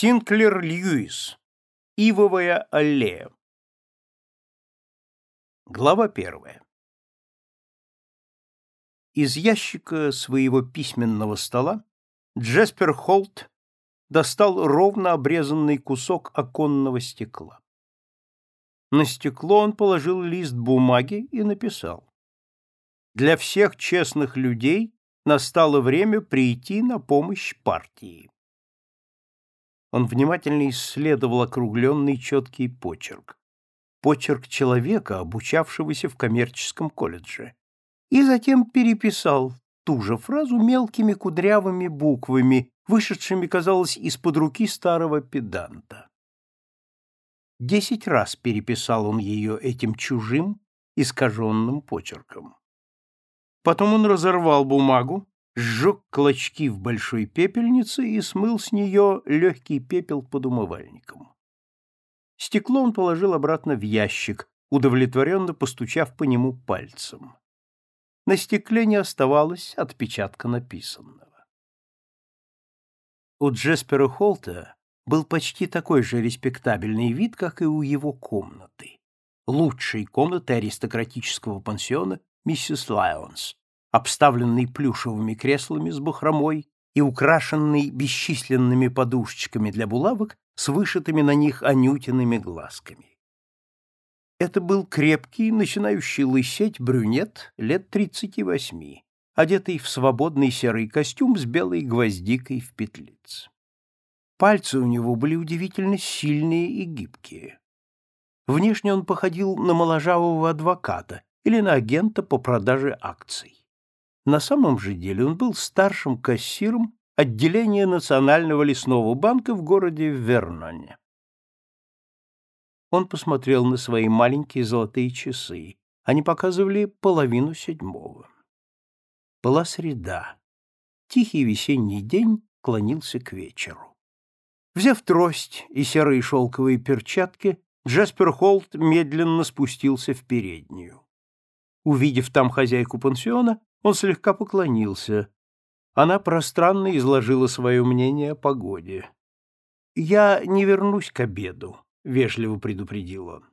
Синклер Льюис. Ивовая аллея. Глава первая. Из ящика своего письменного стола Джеспер Холт достал ровно обрезанный кусок оконного стекла. На стекло он положил лист бумаги и написал. Для всех честных людей настало время прийти на помощь партии. Он внимательно исследовал округленный четкий почерк. Почерк человека, обучавшегося в коммерческом колледже. И затем переписал ту же фразу мелкими кудрявыми буквами, вышедшими, казалось, из-под руки старого педанта. Десять раз переписал он ее этим чужим, искаженным почерком. Потом он разорвал бумагу, сжег клочки в большой пепельнице и смыл с нее легкий пепел под умывальником. Стекло он положил обратно в ящик, удовлетворенно постучав по нему пальцем. На стекле не оставалось отпечатка написанного. У Джеспера Холта был почти такой же респектабельный вид, как и у его комнаты. Лучшей комнаты аристократического пансиона миссис Лайонс, обставленный плюшевыми креслами с бахромой и украшенный бесчисленными подушечками для булавок с вышитыми на них анютиными глазками. Это был крепкий, начинающий лысеть брюнет лет тридцати восьми, одетый в свободный серый костюм с белой гвоздикой в петлице. Пальцы у него были удивительно сильные и гибкие. Внешне он походил на моложавого адвоката или на агента по продаже акций. На самом же деле он был старшим кассиром отделения Национального лесного банка в городе Верноне. Он посмотрел на свои маленькие золотые часы. Они показывали половину седьмого. Была среда. Тихий весенний день клонился к вечеру. Взяв трость и серые шелковые перчатки, Джаспер Холт медленно спустился в переднюю. Увидев там хозяйку пансиона, он слегка поклонился. Она пространно изложила свое мнение о погоде. «Я не вернусь к обеду», — вежливо предупредил он.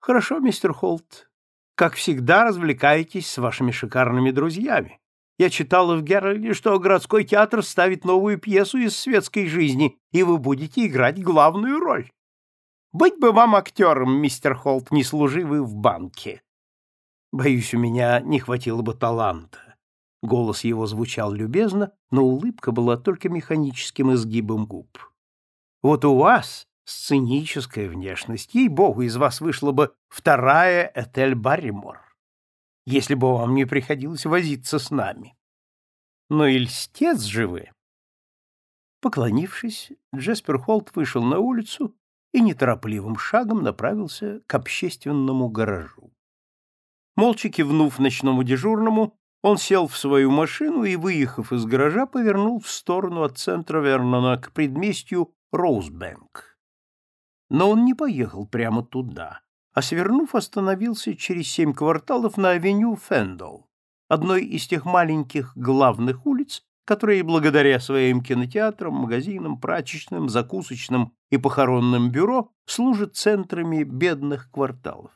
«Хорошо, мистер Холт. Как всегда, развлекаетесь с вашими шикарными друзьями. Я читала в Геральде, что городской театр ставит новую пьесу из светской жизни, и вы будете играть главную роль. Быть бы вам актером, мистер Холт, не служи вы в банке. Боюсь, у меня не хватило бы таланта. Голос его звучал любезно, но улыбка была только механическим изгибом губ. Вот у вас сценическая внешность, ей-богу, из вас вышла бы вторая Этель Барримор, если бы вам не приходилось возиться с нами. Но и льстец же! Поклонившись, Джеспер Холт вышел на улицу и неторопливым шагом направился к общественному гаражу. Молча кивнув ночному дежурному, он сел в свою машину и, выехав из гаража, повернул в сторону от центра Вернона к предместью Роузбэнк. Но он не поехал прямо туда, а, свернув, остановился через семь кварталов на авеню Фендл, одной из тех маленьких главных улиц, которые благодаря своим кинотеатрам, магазинам, прачечным, закусочным и похоронным бюро служат центрами бедных кварталов.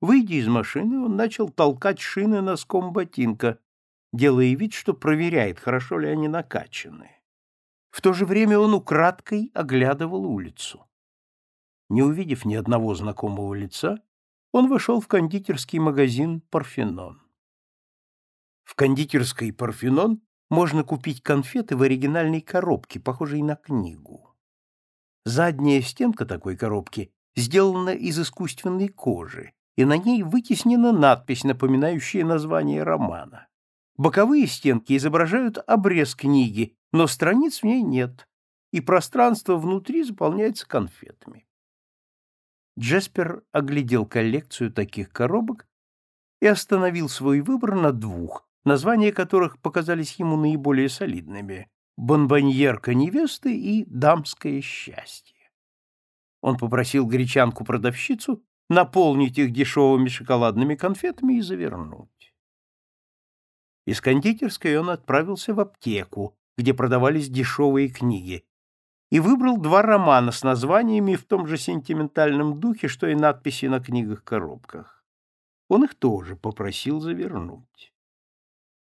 Выйдя из машины, он начал толкать шины носком ботинка, делая вид, что проверяет, хорошо ли они накачаны. В то же время он украдкой оглядывал улицу. Не увидев ни одного знакомого лица, он вошел в кондитерский магазин «Парфенон». В кондитерской «Парфенон» можно купить конфеты в оригинальной коробке, похожей на книгу. Задняя стенка такой коробки сделана из искусственной кожи, и на ней вытеснена надпись, напоминающая название романа. Боковые стенки изображают обрез книги, но страниц в ней нет, и пространство внутри заполняется конфетами. Джеспер оглядел коллекцию таких коробок и остановил свой выбор на двух, названия которых показались ему наиболее солидными — «Бонбоньерка невесты» и «Дамское счастье». Он попросил гречанку-продавщицу наполнить их дешевыми шоколадными конфетами и завернуть. Из кондитерской он отправился в аптеку, где продавались дешевые книги. и выбрал два романа с названиями в том же сентиментальном духе, что и надписи на книгах-коробках. Он их тоже попросил завернуть.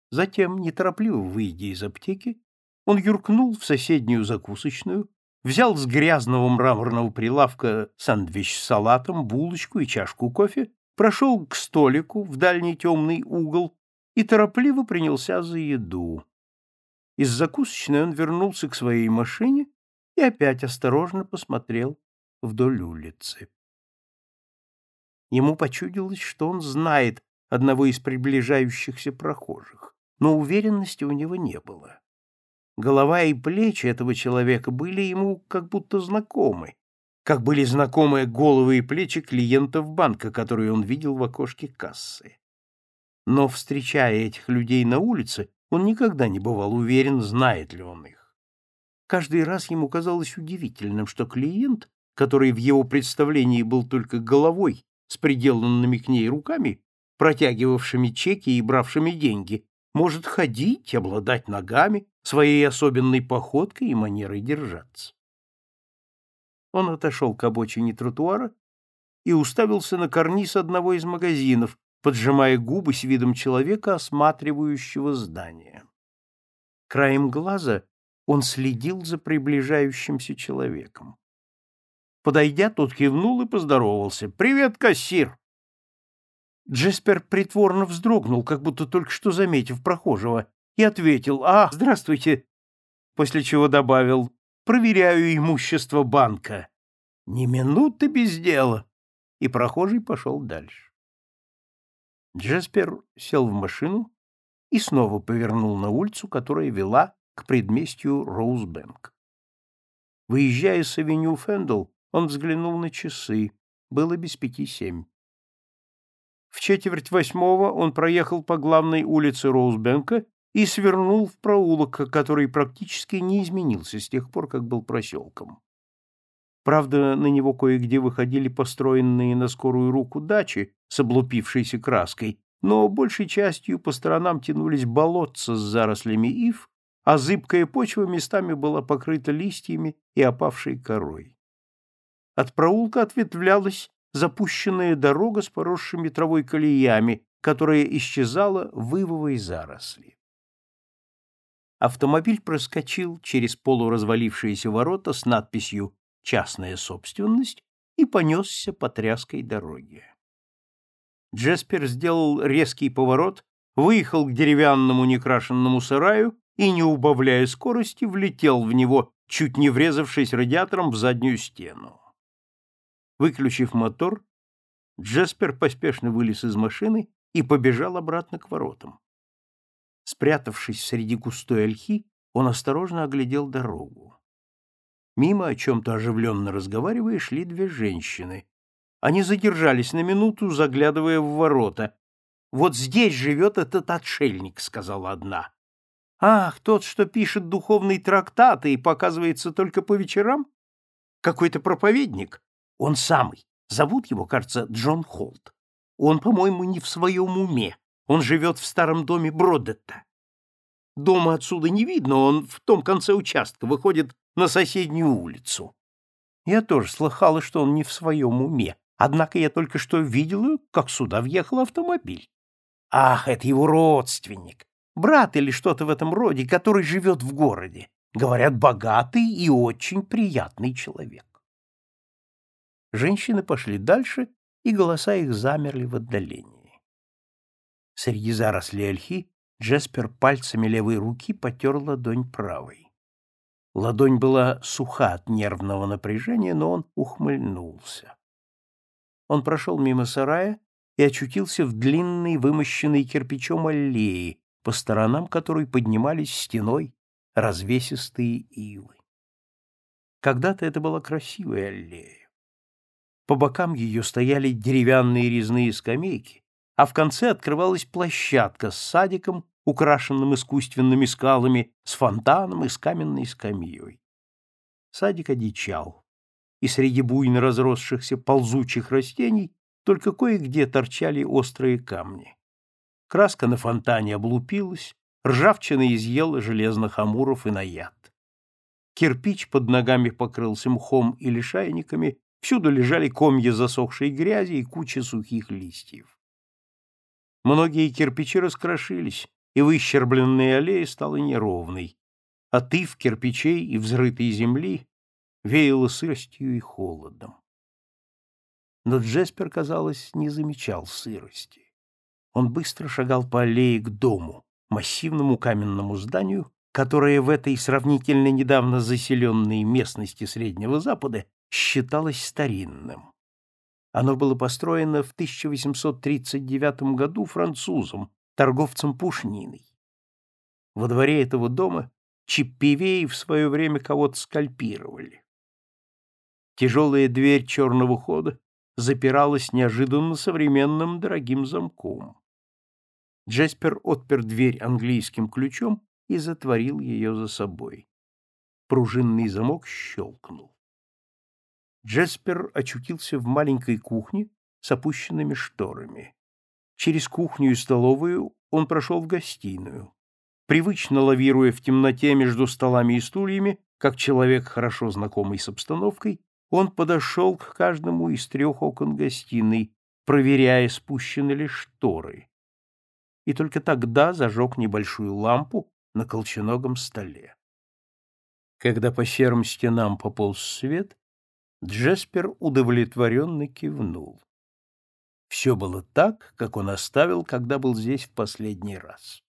Затем, неторопливо выйдя из аптеки, он юркнул в соседнюю закусочную, взял с грязного мраморного прилавка сандвич с салатом, булочку и чашку кофе, прошел к столику в дальний темный угол и торопливо принялся за еду. Из закусочной он вернулся к своей машине и опять осторожно посмотрел вдоль улицы. Ему почудилось, что он знает одного из приближающихся прохожих, но уверенности у него не было. Голова и плечи этого человека были ему как будто знакомы, как были знакомы головы и плечи клиентов банка, которые он видел в окошке кассы. Но, встречая этих людей на улице, он никогда не бывал уверен, знает ли он их. Каждый раз ему казалось удивительным, что клиент, который в его представлении был только головой с приделанными к ней руками, протягивавшими чеки и бравшими деньги, может ходить, обладать ногами, своей особенной походкой и манерой держаться. Он отошел к обочине тротуара и уставился на карниз одного из магазинов, поджимая губы с видом человека, осматривающего здание. Краем глаза он следил за приближающимся человеком. Подойдя, тот кивнул и поздоровался. «Привет, кассир!» Джеспер притворно вздрогнул, как будто только что заметив прохожего, и ответил «А, здравствуйте», после чего добавил «Проверяю имущество банка». «Ни минуты без дела», и прохожий пошел дальше. Джеспер сел в машину и снова повернул на улицу, которая вела к предместью Роузбэнк. Выезжая с авеню Фендл, он взглянул на часы. Было без пяти семь. В четверть восьмого он проехал по главной улице Роузбенка и свернул в проулок, который практически не изменился с тех пор, как был проселком. Правда, на него кое-где выходили построенные на скорую руку дачи с облупившейся краской, но большей частью по сторонам тянулись болотца с зарослями ив, а зыбкая почва местами была покрыта листьями и опавшей корой. От проулка ответвлялась запущенная дорога с поросшими травой колеями, которая исчезала в ивовой заросли. Автомобиль проскочил через полуразвалившиеся ворота с надписью «Частная собственность» и понесся по тряской дороге. Джеспер сделал резкий поворот, выехал к деревянному некрашенному сараю и, не убавляя скорости, влетел в него, чуть не врезавшись радиатором в заднюю стену. Выключив мотор, Джеспер поспешно вылез из машины и побежал обратно к воротам. Спрятавшись среди густой ольхи, он осторожно оглядел дорогу. Мимо, о чем-то оживленно разговаривая, шли две женщины. Они задержались на минуту, заглядывая в ворота. «Вот здесь живет этот отшельник», — сказала одна. «Ах, тот, что пишет духовные трактаты и показывается только по вечерам? Какой-то проповедник? Он самый. Зовут его, кажется, Джон Холт. Он, по-моему, не в своем уме. Он живет в старом доме Бродетта. Дома отсюда не видно, он в том конце участка выходит на соседнюю улицу. Я тоже слыхала, что он не в своем уме, однако я только что видела, как сюда въехал автомобиль. Ах, это его родственник, брат или что-то в этом роде, который живет в городе. Говорят, богатый и очень приятный человек. Женщины пошли дальше, и голоса их замерли в отдалении. Среди зарослей ольхи Джеспер пальцами левой руки потер ладонь правой. Ладонь была суха от нервного напряжения, но он ухмыльнулся. Он прошел мимо сарая и очутился в длинной, вымощенной кирпичом аллее, по сторонам которой поднимались стеной развесистые ивы. Когда-то это была красивая аллея. По бокам ее стояли деревянные резные скамейки, а в конце открывалась площадка с садиком, украшенным искусственными скалами, с фонтаном и с каменной скамьей. Садик одичал, и среди буйно разросшихся ползучих растений только кое-где торчали острые камни. Краска на фонтане облупилась, ржавчина изъела железных амуров и наяд. Кирпич под ногами покрылся мхом и лишайниками, всюду лежали комья засохшей грязи и куча сухих листьев. Многие кирпичи раскрошились, и выщербленная аллея стала неровной. От кирпичей и взрытой земли веяло сыростью и холодом. Но Джеспер, казалось, не замечал сырости. Он быстро шагал по аллее к дому, массивному каменному зданию, которое в этой сравнительно недавно заселенной местности Среднего Запада считалось старинным. Оно было построено в 1839 году французом, торговцем пушниной. Во дворе этого дома чиппивеи в свое время кого-то скальпировали. Тяжелая дверь черного хода запиралась неожиданно современным дорогим замком. Джеспер отпер дверь английским ключом и затворил ее за собой. Пружинный замок щелкнул. Джеспер очутился в маленькой кухне с опущенными шторами. Через кухню и столовую он прошел в гостиную. Привычно лавируя в темноте между столами и стульями, как человек, хорошо знакомый с обстановкой, он подошел к каждому из трех окон гостиной, проверяя, спущены ли шторы. И только тогда зажег небольшую лампу, на колченогом столе. Когда по серым стенам пополз свет, Джеспер удовлетворенно кивнул. Все было так, как он оставил, когда был здесь в последний раз.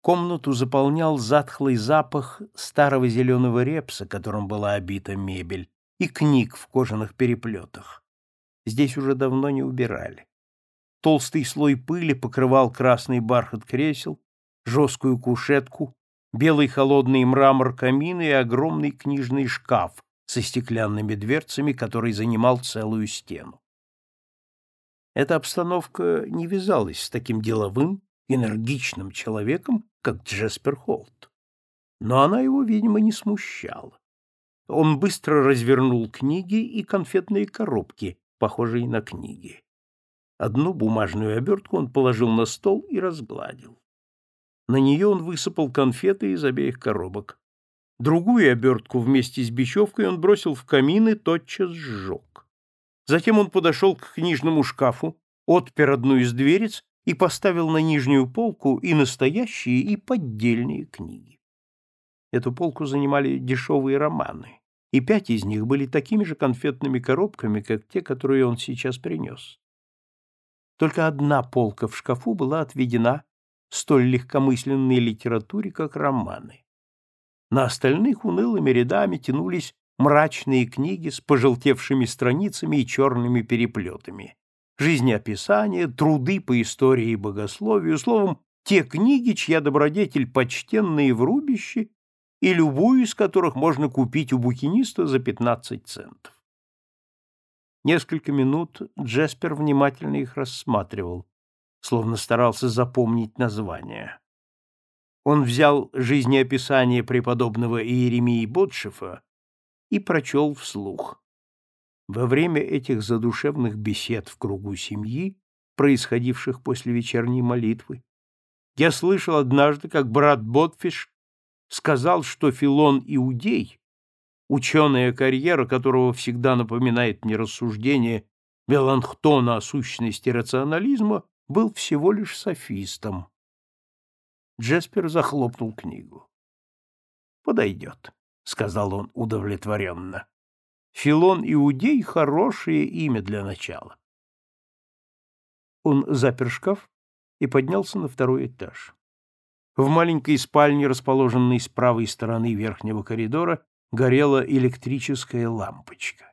Комнату заполнял затхлый запах старого зеленого репса, которым была обита мебель, и книг в кожаных переплетах. Здесь уже давно не убирали. Толстый слой пыли покрывал красный бархат кресел, жесткую кушетку, белый холодный мрамор камина и огромный книжный шкаф со стеклянными дверцами, который занимал целую стену. Эта обстановка не вязалась с таким деловым, энергичным человеком, как Джеспер Холт. Но она его, видимо, не смущала. Он быстро развернул книги и конфетные коробки, похожие на книги. Одну бумажную обертку он положил на стол и разгладил. На нее он высыпал конфеты из обеих коробок. Другую обертку вместе с бечевкой он бросил в камин и тотчас сжег. Затем он подошел к книжному шкафу, отпер одну из дверец и поставил на нижнюю полку и настоящие, и поддельные книги. Эту полку занимали дешевые романы, и пять из них были такими же конфетными коробками, как те, которые он сейчас принес. Только одна полка в шкафу была отведена столь легкомысленной литературе, как романы. На остальных унылыми рядами тянулись мрачные книги с пожелтевшими страницами и черными переплетами, жизнеописания, труды по истории и богословию, словом, те книги, чья добродетель почтенные в рубище и любую из которых можно купить у букиниста за 15 центов. Несколько минут Джеспер внимательно их рассматривал, словно старался запомнить название. Он взял жизнеописание преподобного Иеремии Ботшефа и прочел вслух. Во время этих задушевных бесед в кругу семьи, происходивших после вечерней молитвы, я слышал однажды, как брат Ботфиш сказал, что Филон Иудей, ученая карьера которого всегда напоминает мне рассуждение Меланхтона о сущности рационализма, был всего лишь софистом. Джеспер захлопнул книгу. «Подойдет», — сказал он удовлетворенно. «Филон Иудей — хорошее имя для начала». Он запер шкаф и поднялся на второй этаж. В маленькой спальне, расположенной с правой стороны верхнего коридора, горела электрическая лампочка.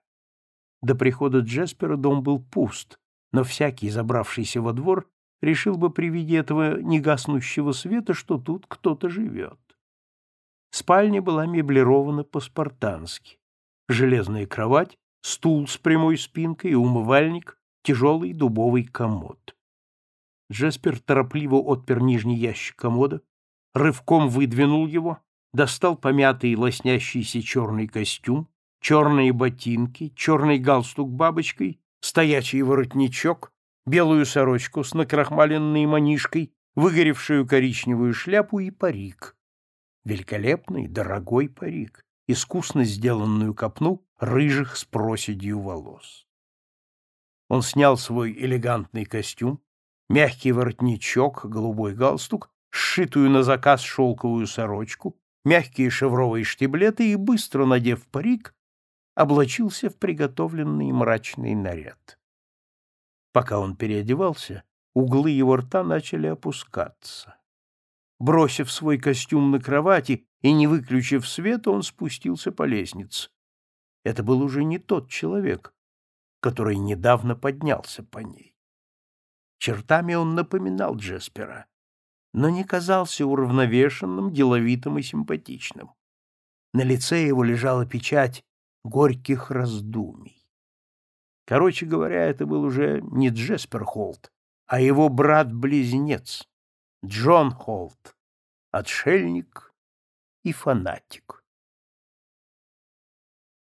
До прихода Джеспера дом был пуст, но всякий, забравшийся во двор, решил бы при виде этого негаснущего света, что тут кто-то живет. Спальня была меблирована по-спартански. Железная кровать, стул с прямой спинкой умывальник, тяжелый дубовый комод. Джеспер торопливо отпер нижний ящик комода, рывком выдвинул его, достал помятый лоснящийся черный костюм, черные ботинки, черный галстук бабочкой стоячий воротничок, белую сорочку с накрахмаленной манишкой, выгоревшую коричневую шляпу и парик. великолепный, дорогой парик, искусно сделанную копну рыжих с проседью волос. Он снял свой элегантный костюм, мягкий воротничок, голубой галстук, сшитую на заказ шелковую сорочку, мягкие шевровые штиблеты и, быстро надев парик, облачился в приготовленный мрачный наряд. Пока он переодевался, углы его рта начали опускаться. Бросив свой костюм на кровати и не выключив свет, он спустился по лестнице. Это был уже не тот человек, который недавно поднялся по ней. Чертами он напоминал Джеспера, но не казался уравновешенным, деловитым и симпатичным. На лице его лежала печать горьких раздумий. Короче говоря, это был уже не Джеспер Холт, а его брат-близнец, Джон Холт, отшельник и фанатик.